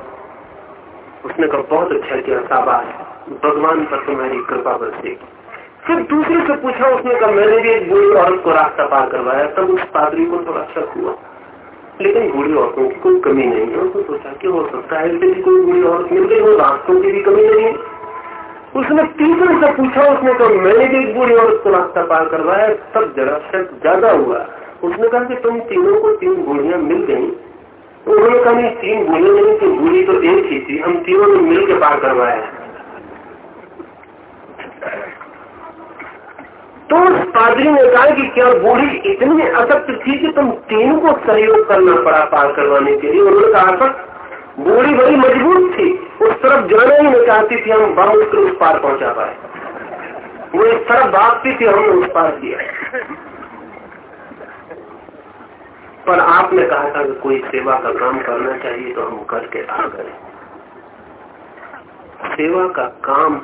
उसने कहा, बहुत अच्छा किया भगवान पर तुम्हारी कृपा बरसेगी। फिर दूसरे से पूछा उसने कहा, मैंने भी एक बूढ़ी औरत को रास्ता पार करवाया, तब उस पादरी को थोड़ा शक हुआ। लेकिन बूढ़ी औरतों की कोई कमी नहीं है। उसने सोचा कि हो सकता है भी कोई बूढ़ी औरत मिल गई हो रास्तों की भी कमी नहीं है। उसने तीसरे से पूछा, उसने कहा, मैंने भी एक बूढ़ी औरत को रास्ता पार करवाया, तब जरा शक ज़्यादा हुआ। उसने कहा कि तुम तीनों को तीन बूढ़िया मिल गई। तो उन्होंने कहा, नहीं, तीन बूढ़ी नहीं थी बूढ़ी तो एक ही थी। हम तीनों ने मिल के पार करवाया तो उस पादरी ने कहा कि क्या बूढ़ी इतनी असक्त थी कि तुम तीन को सहयोग करना पड़ा पार करवाने के लिए? उन्होंने कहा, असक्त? बूढ़ी बड़ी मज़बूत थी। उस तरफ़ जाना ही नहीं चाहती थी हम बम उसको उस पार पहुँचा पाए। वो इस तरफ़ भागती थी, हमने उस पार किया। पर आपने कहा था कि कोई सेवा का काम करना चाहिए तो हम करके आ गए। सेवा का काम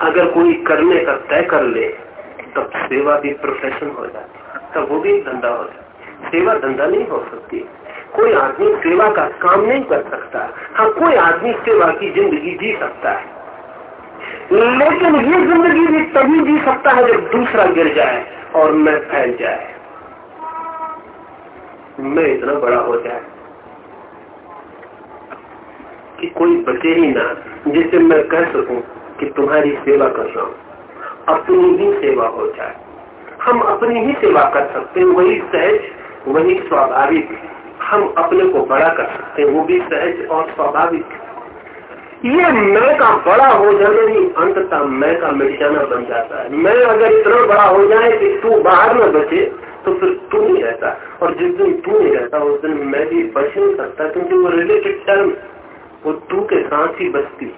अगर कोई करने का तय कर ले, तब सेवा भी प्रोफेशन हो जाती तब वो भी धंधा हो जाता सेवा धंधा नहीं हो सकती। कोई आदमी सेवा का काम नहीं कर सकता। हाँ कोई आदमी सेवा की ज़िंदगी जी सकता है। लेकिन ये ज़िंदगी भी तभी जी सकता है जब दूसरा गिर जाए और मैं फैल जाए। मैं इतना बड़ा हो जाए कि कोई बचे ही ना, जिसे मैं कह सकूँ। कि तुम्हारी सेवा कर रहा हूँ। अपनी ही सेवा हो जाए। हम अपनी ही सेवा कर सकते हैं, वही सहज, वही स्वाभाविक। हम अपने को बड़ा कर सकते हैं, वो भी सहज और स्वाभाविक। ये मैं का बड़ा हो जाना ही अंततः मैं का मिट जाना बन जाता है। मैं अगर इतना बड़ा हो जाए कि तू बाहर न बचे तो फिर तू नहीं रहता। और जिस दिन तू नहीं रहता, उस दिन मैं भी बच नहीं सकता, क्योंकि वो रिलेटेड टर्म वो तू के साथ ही बचती।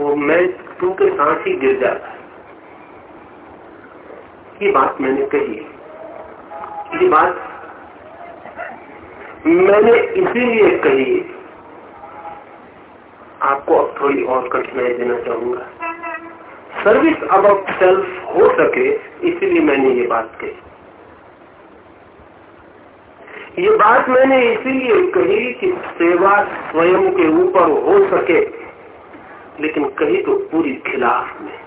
वो मैं तू के साथ ही गिर जाता है। ये बात मैंने कही ये बात मैंने इसीलिए कही आपको अब थोड़ी और कठिनाई देना चाहूँगा। सर्विस अब सेल्फ हो सके, इसीलिए मैंने ये बात कही। ये बात मैंने इसीलिए कही कि सेवा स्वयं के ऊपर हो सके। लेकिन कही तो पूरी खिलाफ में।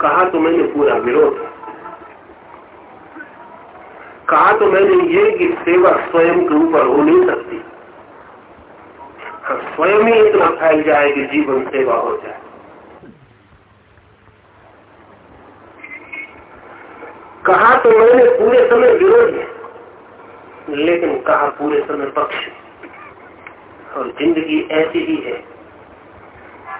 कहा तो मैंने पूरा विरोध। कहा तो मैंने ये कि सेवा स्वयं के ऊपर हो नहीं सकती। हाँ स्वयं ही इतना फैल जाए कि जीवन सेवा हो जाए। कहा तो मैंने पूरे समय विरोध, लेकिन कहा पूरे समय पक्ष। और ज़िंदगी ऐसी ही है।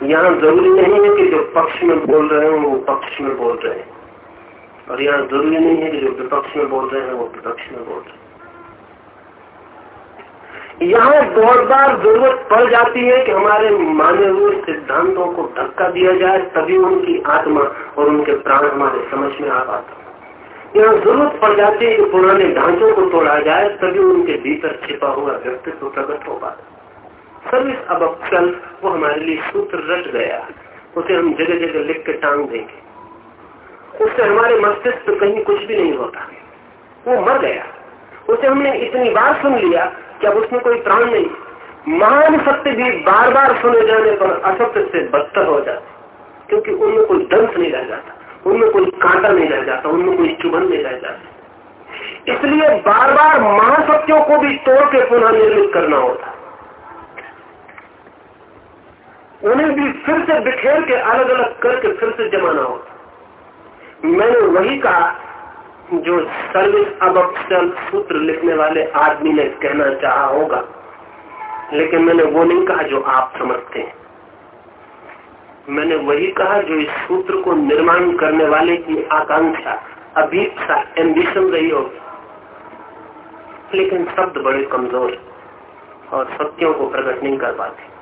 यहाँ ज़रूरी नहीं है कि जो पक्ष में बोल रहे हो, वो पक्ष में बोल रहे हैं। और यहाँ ज़रूरी नहीं है कि जो विपक्ष में बोल रहे हैं, वो विपक्ष में बोल रहे हैं। यहाँ बहुत बार ज़रूरत पड़ जाती है कि हमारे माने हुए सिद्धांतों को धक्का दिया जाए, तभी उनकी आत्मा और उनके प्राण हमारे समझ में आ पाता यहाँ ज़रूरत पड़ जाती है कि पुराने ढांचों को तोड़ा जाए, तभी उनके भीतर छिपा हुआ व्यक्तित्व प्रकट हो पाता सर्विस अब कल वो हमारे लिए सूत्र रट गया। उसे हम जगह जगह लिख के टांग देंगे। उससे हमारे मस्तिष्क तो कहीं कुछ भी नहीं होता। वो मर गया। उसे हमने इतनी बार सुन लिया कि अब उसमें कोई प्राण नहीं। महान सत्य भी बार बार सुने जाने पर असत्य से बदतर हो जाते। क्योंकि उनमें कोई दंश नहीं रह जाता। उनमें कोई कांटा नहीं रह जाता। उनमें कोई चुभन नहीं रह जाता। इसलिए बार बार महासत्यों को भी तोड़ के पुनः निर्मित करना होता। उन्हें भी फिर से बिखेर के अलग अलग करके फिर से जमाना होता मैंने वही कहा जो सर्विस अब सूत्र लिखने वाले आदमी ने कहना चाहा होगा। लेकिन मैंने वो नहीं कहा जो आप समझते हैं। मैंने वही कहा जो इस सूत्र को निर्माण करने वाले की आकांक्षा अभीपसा एम्बिशन रही होगी। लेकिन शब्द बड़े कमज़ोर और सत्यों को प्रकट नहीं कर पाते।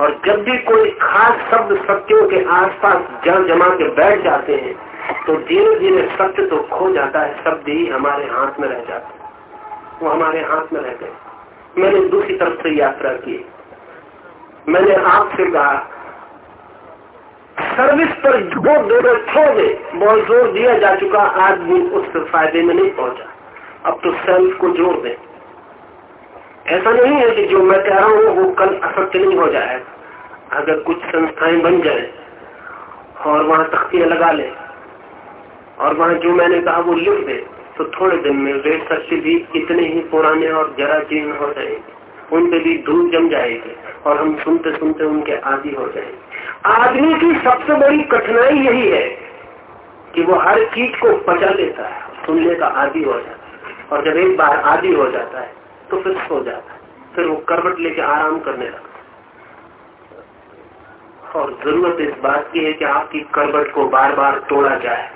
और जब भी कोई खास शब्द सत्यों के आसपास जल जमा के बैठ जाते हैं तो धीरे धीरे सत्य तो खो जाता है शब्द ही हमारे हाथ में रह जाते वो हमारे हाथ में रह गए मैंने दूसरी तरफ़ से यात्रा की। मैंने आपसे कहा, सर्विस पर जो दो। छोड़ बहुत ज़ोर दिया जा चुका, आदमी उस फ़ायदे में नहीं पहुँचा। अब तो सेल्फ को ज़ोर दे। ऐसा नहीं है कि जो मैं कह रहा हूँ, वो कल असत्य नहीं हो जाएगा अगर कुछ संस्थाएँ बन जाए और वहाँ तख्तियाँ लगा ले और वहाँ जो मैंने कहा वो लिख दे तो थोड़े दिन में वे सत्य भी इतने ही पुराने और जरा जीर्ण हो जाएँगे। उन पे भी धूल जम जाएगी और हम सुनते सुनते उनके आदि हो जाएँगे। आदमी की सबसे बड़ी कठिनाई यही है कि वो हर चीज़ को पचा लेता है, सुनने का आदि हो जाता है। और जब एक बार आदि हो जाता है तो फिर सो जाता है। फिर वो करवट लेके आराम करने लगता और ज़रूरत इस बात की है कि आपकी करवट को बार बार तोड़ा जाए।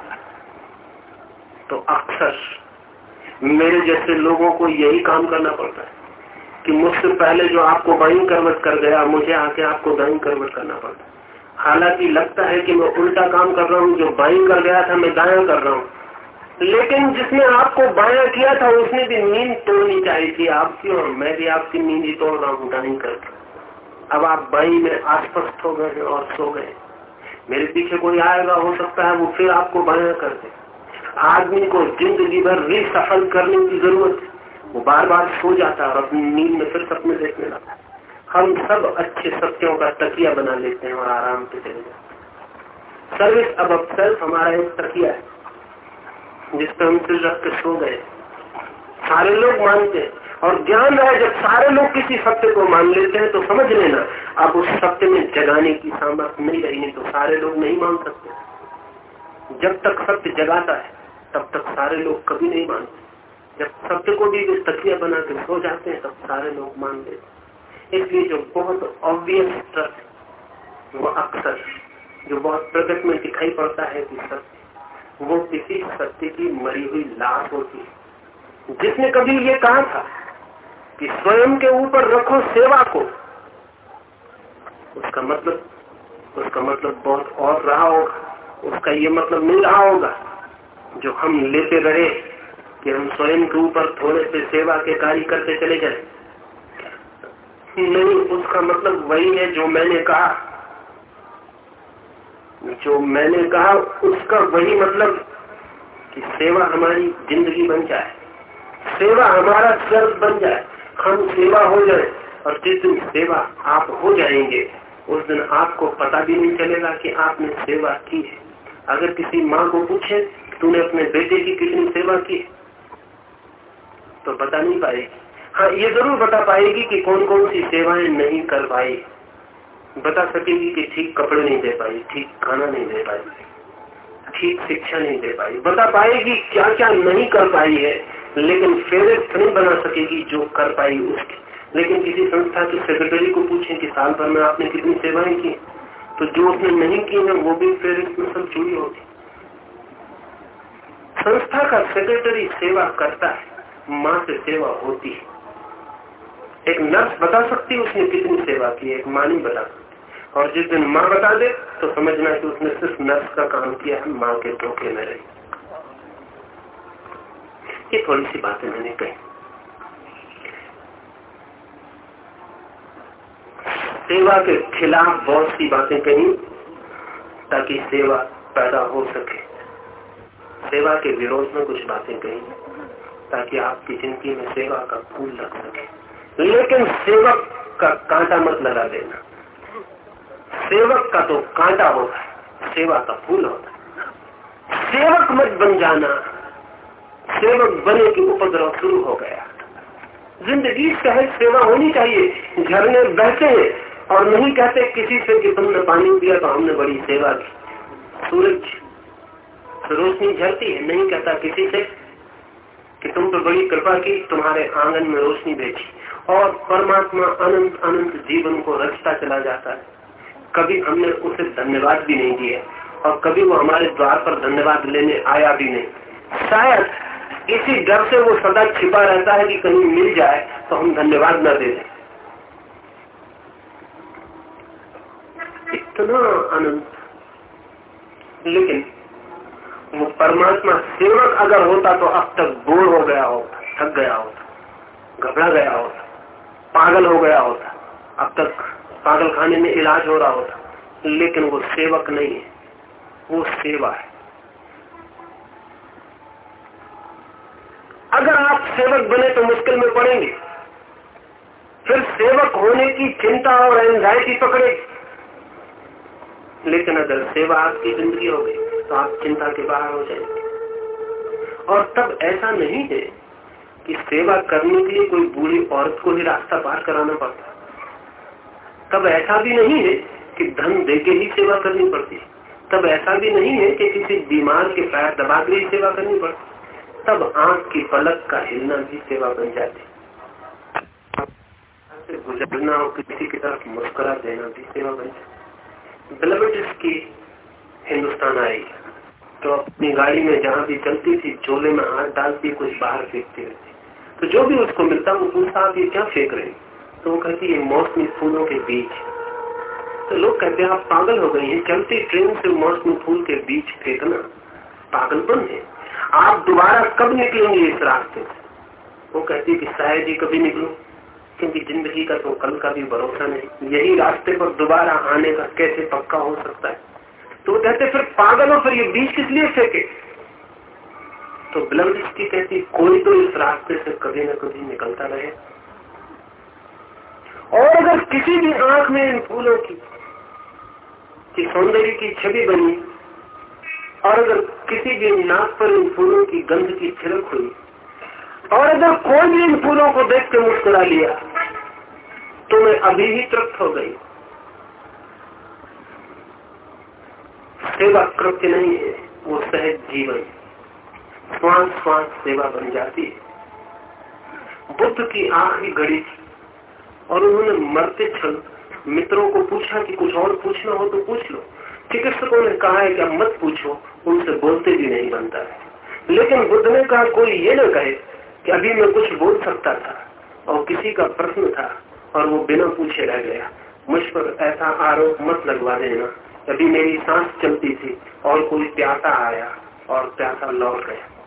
तो अक्सर मेरे जैसे लोगों को यही काम करना पड़ता है कि मुझसे पहले जो आपको बाई करवट कर गया, मुझे आके आपको दाई करवट करना पड़ता है। हालाँकि लगता है कि मैं उल्टा काम कर रहा हूँ, जो बाई कर गया था, मैं दाया कर रहा हूँ। लेकिन जिसने आपको बाया किया था, उसने भी नींद तोड़नी चाहिए थी आपकी और मैं भी आपकी नींद ही तोड़ रहा हूँ दाई करके अब आप बाई में आसपास हो गए और सो गए। मेरे पीछे कोई आएगा, हो सकता है वो फिर आपको बाया कर दे। आदमी को ज़िंदगी भर रिसफल करने की ज़रूरत है। वो बार बार सो जाता है और अपनी नींद में फिर सपने देखने लगता है। हम सब अच्छे सत्यों का तकिया बना लेते हैं और आराम से चले जाते सर्विस अब अब सेल्फ हमारा एक तकिया है। जिस पर हम रख के सो गए। सारे लोग मानते हैं। और ज्ञान है, जब सारे लोग किसी सत्य को मान लेते हैं तो समझ लेना, अब उस सत्य में जगाने की सामर्थ्य नहीं रही नहीं तो सारे लोग नहीं मान सकते। जब तक सत्य जगाता है, तब तक सारे लोग कभी नहीं मानते। जब सत्य को भी तकिया बना के सो जाते हैं, तब सारे लोग मान लेते इसलिए जो बहुत ऑब्वियस ट्रस्ट वो अक्सर, जो बहुत प्रगट में दिखाई पड़ता है कि सत्य वो किसी सत्य की मरी हुई लाश होती है। जिसने कभी ये कहा था कि स्वयं के ऊपर रखो सेवा को, उसका मतलब उसका मतलब बहुत और रहा होगा। उसका ये मतलब नहीं रहा होगा जो हम लेते रहे कि हम स्वयं के ऊपर थोड़े से सेवा के कार्य करते चले जाए। नहीं, उसका मतलब वही है जो मैंने कहा। जो मैंने कहा, उसका वही मतलब कि सेवा हमारी ज़िंदगी बन जाए। सेवा हमारा सर्व बन जाए। हम सेवा हो जाए और जिस दिन सेवा आप हो जाएँगे, उस दिन आपको पता भी नहीं चलेगा कि आपने सेवा की है। अगर किसी माँ को पूछे, तूने अपने बेटे की कितनी सेवा की? तो बता नहीं पाएगी। हाँ ये ज़रूर बता पाएगी कि कौन कौन सी सेवाएँ नहीं कर पाई। बता सकेगी कि ठीक कपड़े नहीं दे पाई, ठीक खाना नहीं दे पाई, ठीक शिक्षा नहीं दे पाई। बता पाएगी क्या क्या नहीं कर पाई है, लेकिन फेवरेट नहीं बना सकेगी जो कर पाई उसकी। लेकिन किसी संस्था की सेक्रेटरी को पूछे कि साल भर में आपने कितनी सेवाएँ की? तो जो उसने नहीं की है, वो भी फेवरेट में सब जुड़ी होगी संस्था का सेक्रेटरी सेवा करता है, माँ से सेवा होती है। एक नर्स बता सकती है उसने कितनी सेवा की एक माँ नहीं बता सकती और जिस दिन माँ बता दे तो समझना कि उसने सिर्फ़ नर्स का काम किया है, माँ के धोखे में रही। ये थोड़ी सी बातें मैंने कही। सेवा के खिलाफ बहुत सी बातें कही, ताकि सेवा पैदा हो सके। सेवा के विरोध में कुछ बातें कही, ताकि आपकी ज़िंदगी में सेवा का फूल लग सके। लेकिन सेवक का कांटा मत लगा देना। सेवक का तो कांटा होता है, सेवा का फूल होता है। सेवक मत बन जाना, सेवक बने की उपद्रव शुरू हो गया। ज़िंदगी सहज सेवा होनी चाहिए झरने बहते हैं और नहीं कहते किसी से कि तुमने पानी पिया तो हमने बड़ी सेवा की। सूरज रोशनी झरती है, नहीं कहता किसी से कि तुम तो बड़ी कृपा की, तुम्हारे आँगन में रोशनी भेजी और परमात्मा अनंत अनंत जीवन को रचता चला जाता है। कभी हमने उसे धन्यवाद भी नहीं दिया और कभी वो हमारे द्वार पर धन्यवाद लेने आया भी नहीं। शायद इसी डर से वो सदा छिपा रहता है कि कहीं मिल जाए तो हम धन्यवाद न दे इतना अनंत। लेकिन वो परमात्मा सेवक अगर होता तो अब तक बोर हो गया होता, थक गया होता, घबरा गया होता। पागल हो गया होता। अब तक पागल खाने में इलाज हो रहा होता। लेकिन वो सेवक नहीं है। वो सेवा है। अगर आप सेवक बने तो मुश्किल में पड़ेंगे। फिर सेवक होने की चिंता और एंजाइटी पकड़ेगी। लेकिन अगर सेवा आपकी ज़िंदगी हो गई तो आप चिंता के बाहर हो जाएँगे। और तब ऐसा नहीं है कि सेवा करने के लिए कोई बूढ़ी औरत को ही रास्ता पार कराना पड़ता तब ऐसा भी नहीं है कि धन देके ही सेवा करनी पड़ती। तब ऐसा भी नहीं है कि किसी बीमार के पैर दबा के ही सेवा करनी पड़ती। तब आँख की पलक का हिलना भी सेवा बन जाती। गुजरना और किसी की तरफ़ मुस्कुरा देना भी सेवा बन जाती। की हिंदुस्तान आई तो अपनी गाड़ी में जहाँ भी चलती थी, चोले में हाथ डालती, कुछ बाहर फेंकती रहती। तो जो भी उसको मिलता, वो पूछता, आप ये क्या फेंक रहे तो वो कहती है मौसमी फूलों के बीच तो लोग कहते हैं आप पागल हो गई हैं। चलती ट्रेन से मौसमी फूल के बीच फेंकना पागलपन है। आप दोबारा कब निकलेंगे इस रास्ते से? वो कहती है कि शायद ही कभी निकलू, क्योंकि ज़िंदगी का तो कल का भी भरोसा नहीं। यही रास्ते पर दोबारा आने का कैसे पक्का हो सकता है? तो वो कहते, फिर पागल हो, फिर ये बीच किस लिए फेंके? तो ब्लड की कहती, कोई तो इस रास्ते से कभी ना कभी निकलता रहे। और अगर किसी भी आँख में इन फूलों की की सौंदर्य की छवि बनी, और अगर किसी भी नाक पर इन फूलों की गंध की छिड़क हुई, और अगर कोई भी इन फूलों को देख के मुस्कुरा लिया तो मैं अभी ही तृप्त हो गई। सेवा कृत्य नहीं है, वो सहज जीवन। श्वास श्वास सेवा बन जाती है। बुद्ध की आखिरी घड़ी थी और उन्होंने मरते क्षण मित्रों को पूछा कि कुछ और पूछना हो तो पूछ लो। चिकित्सकों ने कहा है कि अब मत पूछो, उनसे बोलते भी नहीं बनता है। लेकिन बुद्ध ने कहा, कोई ये न कहे कि अभी मैं कुछ बोल सकता था और किसी का प्रश्न था और वो बिना पूछे रह गया। मुझ पर ऐसा आरोप मत लगवा देना। अभी मेरी सांस चलती थी और कोई प्यासा आया और प्यासा लौट गया।